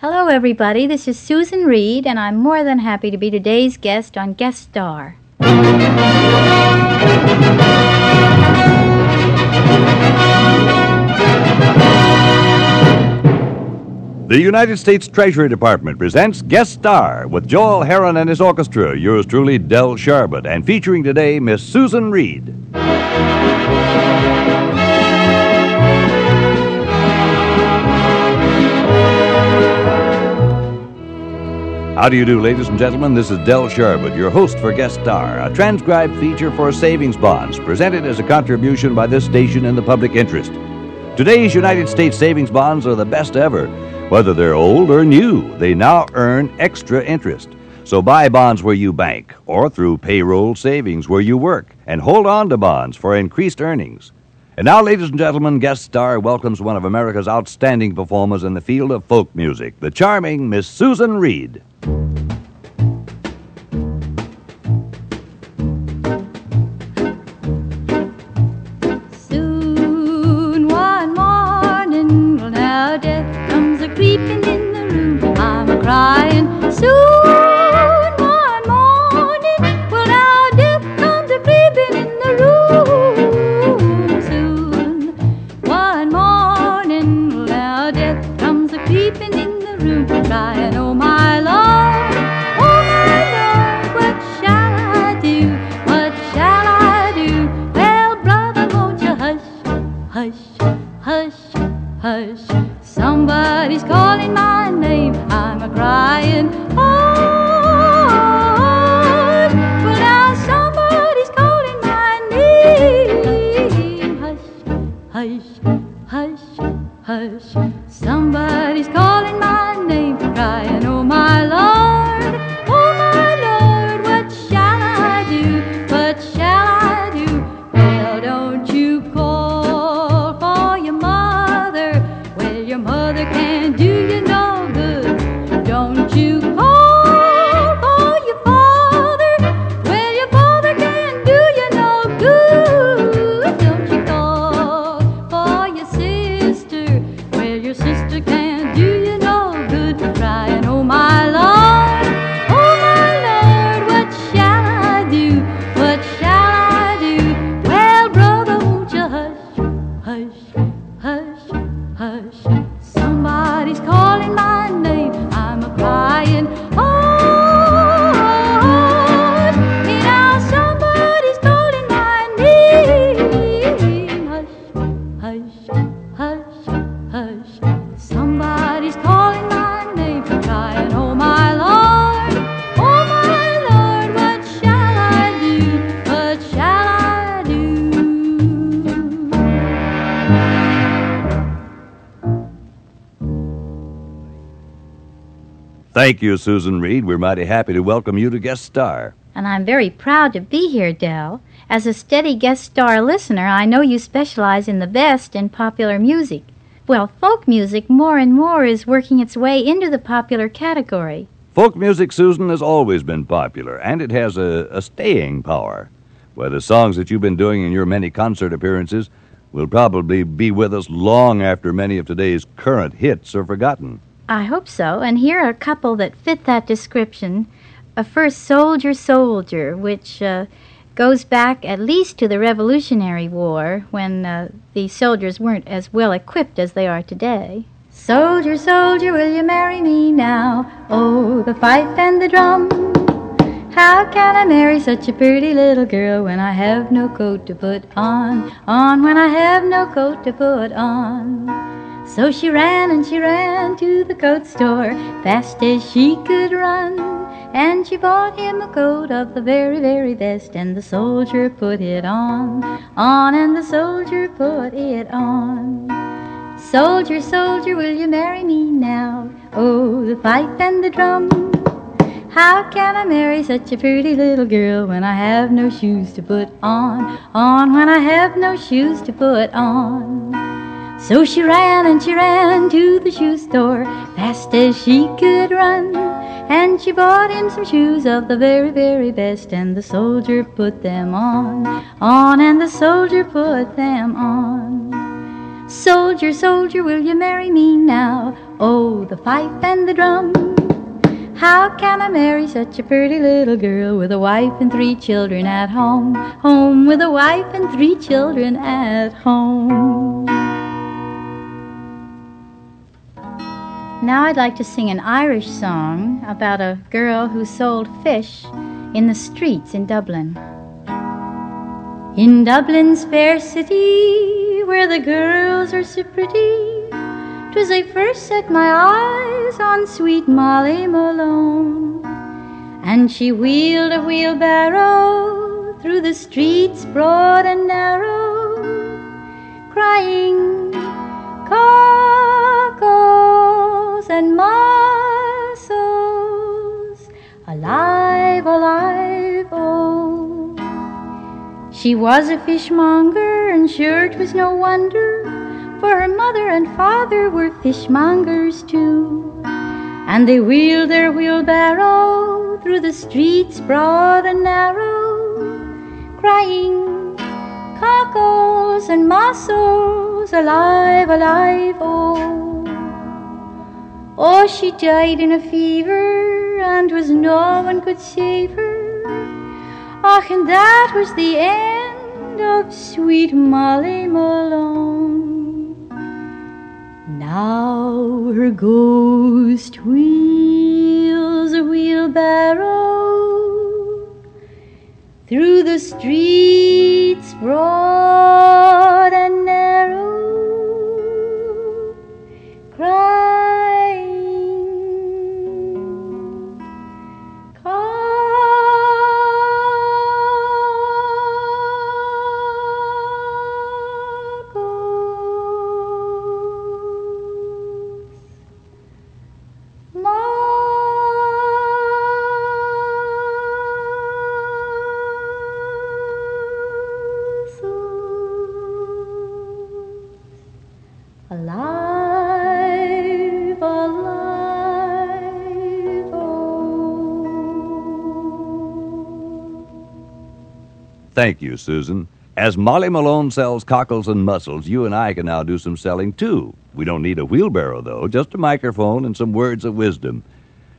Hello, everybody. This is Susan Reed, and I'm more than happy to be today's guest on Guest Star. The United States Treasury Department presents Guest Star with Joel Herron and his orchestra, yours truly, Del Sharbutt, and featuring today Miss Susan Reed. How do you do, ladies and gentlemen? This is Del Sharbutt, your host for Guest Star, a transcribed feature for savings bonds presented as a contribution by this station in the public interest. Today's United States savings bonds are the best ever. Whether they're old or new, they now earn extra interest. So buy bonds where you bank or through payroll savings where you work and hold on to bonds for increased earnings. And now, ladies and gentlemen, guest star welcomes one of America's outstanding performers in the field of folk music, the charming Miss Susan Reed. Hush? Thank you, Susan Reed. We're mighty happy to welcome you to Guest Star. And I'm very proud to be here, Del. As a steady guest star listener, I know you specialize in the best in popular music. Well, folk music more and more is working its way into the popular category. Folk music, Susan, has always been popular, and it has a, a staying power. Where the songs that you've been doing in your many concert appearances will probably be with us long after many of today's current hits are forgotten. I hope so, and here are a couple that fit that description. Uh, first, Soldier, Soldier, which uh, goes back at least to the Revolutionary War when uh, the soldiers weren't as well equipped as they are today. Soldier, soldier, will you marry me now? Oh, the fife and the drum. How can I marry such a pretty little girl when I have no coat to put on? On when I have no coat to put on. So she ran and she ran to the coat store fast as she could run. And she bought him a coat of the very, very best. And the soldier put it on, on, and the soldier put it on. Soldier, soldier, will you marry me now? Oh, the pipe and the drum. How can I marry such a pretty little girl when I have no shoes to put on? On when I have no shoes to put on. So she ran and she ran to the shoe store fast as she could run. And she bought him some shoes of the very, very best. And the soldier put them on, on, and the soldier put them on. Soldier, soldier, will you marry me now? Oh, the fife and the drum. How can I marry such a pretty little girl with a wife and three children at home? Home with a wife and three children at home. Now I'd like to sing an Irish song about a girl who sold fish in the streets in Dublin. In Dublin's fair city, where the girls are so pretty, 'twas I first set my eyes on sweet Molly Malone. And she wheeled a wheelbarrow through the streets broad and narrow, crying, Cockles and mussels, alive, alive, oh. She was a fishmonger, and sure sure 'twas no wonder, for her mother and father were fishmongers too. And they wheeled their wheelbarrow through the streets broad and narrow, crying, Cockles and mussels, alive, alive, oh. Oh, she died in a fever, and was no one could save her. Och, and that was the end of sweet Molly Malone. Now her ghost wheels a wheelbarrow through the streets broad and Thank you, Susan. As Molly Malone sells cockles and mussels, you and I can now do some selling too. We don't need a wheelbarrow, though, just a microphone and some words of wisdom.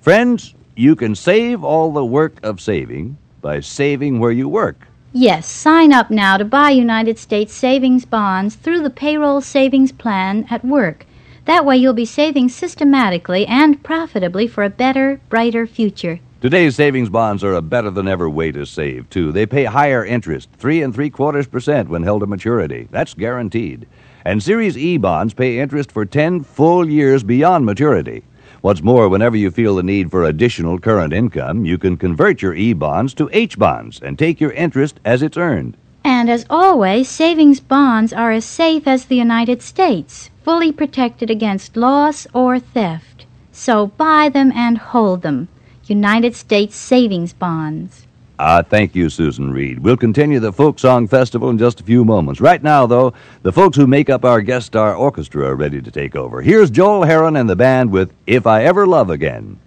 Friends, you can save all the work of saving by saving where you work. Yes, sign up now to buy United States savings bonds through the payroll savings plan at work. That way you'll be saving systematically and profitably for a better, brighter future. Today's savings bonds are a better than ever way to save, too. They pay higher interest, three and three quarters percent when held to maturity. That's guaranteed. And Series E bonds pay interest for 10 full years beyond maturity. What's more, whenever you feel the need for additional current income, you can convert your E bonds to H bonds and take your interest as it's earned. And as always, savings bonds are as safe as the United States, fully protected against loss or theft. So buy them and hold them. United States savings bonds. Ah, thank you, Susan Reed. We'll continue the Folk Song Festival in just a few moments. Right now, though, the folks who make up our guest star orchestra are ready to take over. Here's Joel Herron and the band with If I Ever Love Again.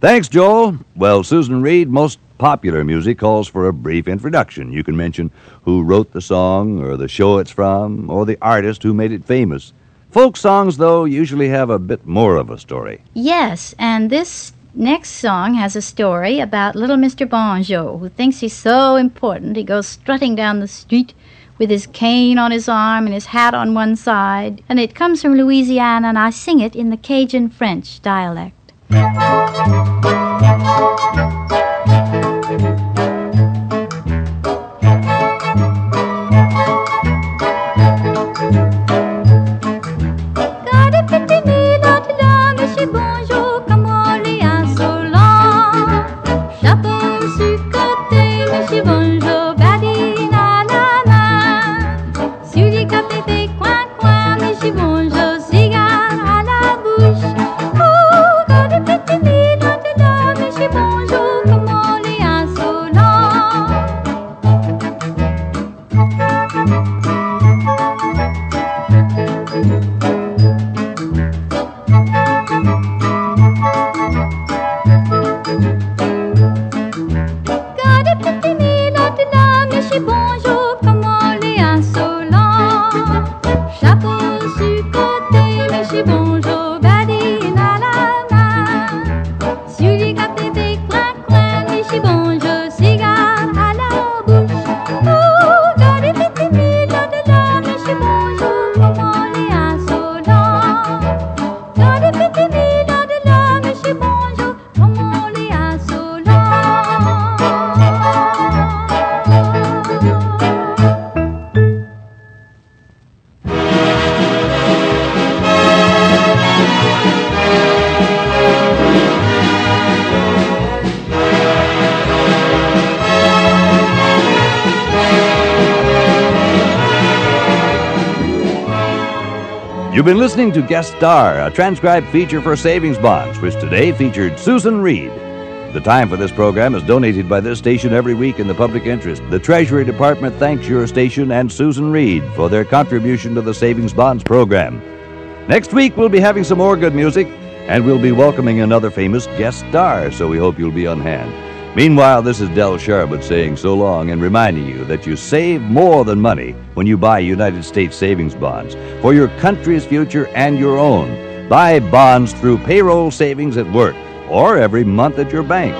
Thanks, Joel. Well, Susan Reed, most popular music calls for a brief introduction. You can mention who wrote the song, or the show it's from, or the artist who made it famous. Folk songs, though, usually have a bit more of a story. Yes, and this next song has a story about little Mr. Bonjo, who thinks he's so important he goes strutting down the street with his cane on his arm and his hat on one side. And it comes from Louisiana, and I sing it in the Cajun French dialect. Thank you. You've been listening to Guest Star, a transcribed feature for savings bonds, which today featured Susan Reed. The time for this program is donated by this station every week in the public interest. The Treasury Department thanks your station and Susan Reed for their contribution to the Savings Bonds program. Next week, we'll be having some more good music, and we'll be welcoming another famous guest star, so we hope you'll be on hand. Meanwhile, this is Del Sharbutt saying so long and reminding you that you save more than money when you buy United States savings bonds for your country's future and your own. Buy bonds through payroll savings at work or every month at your bank.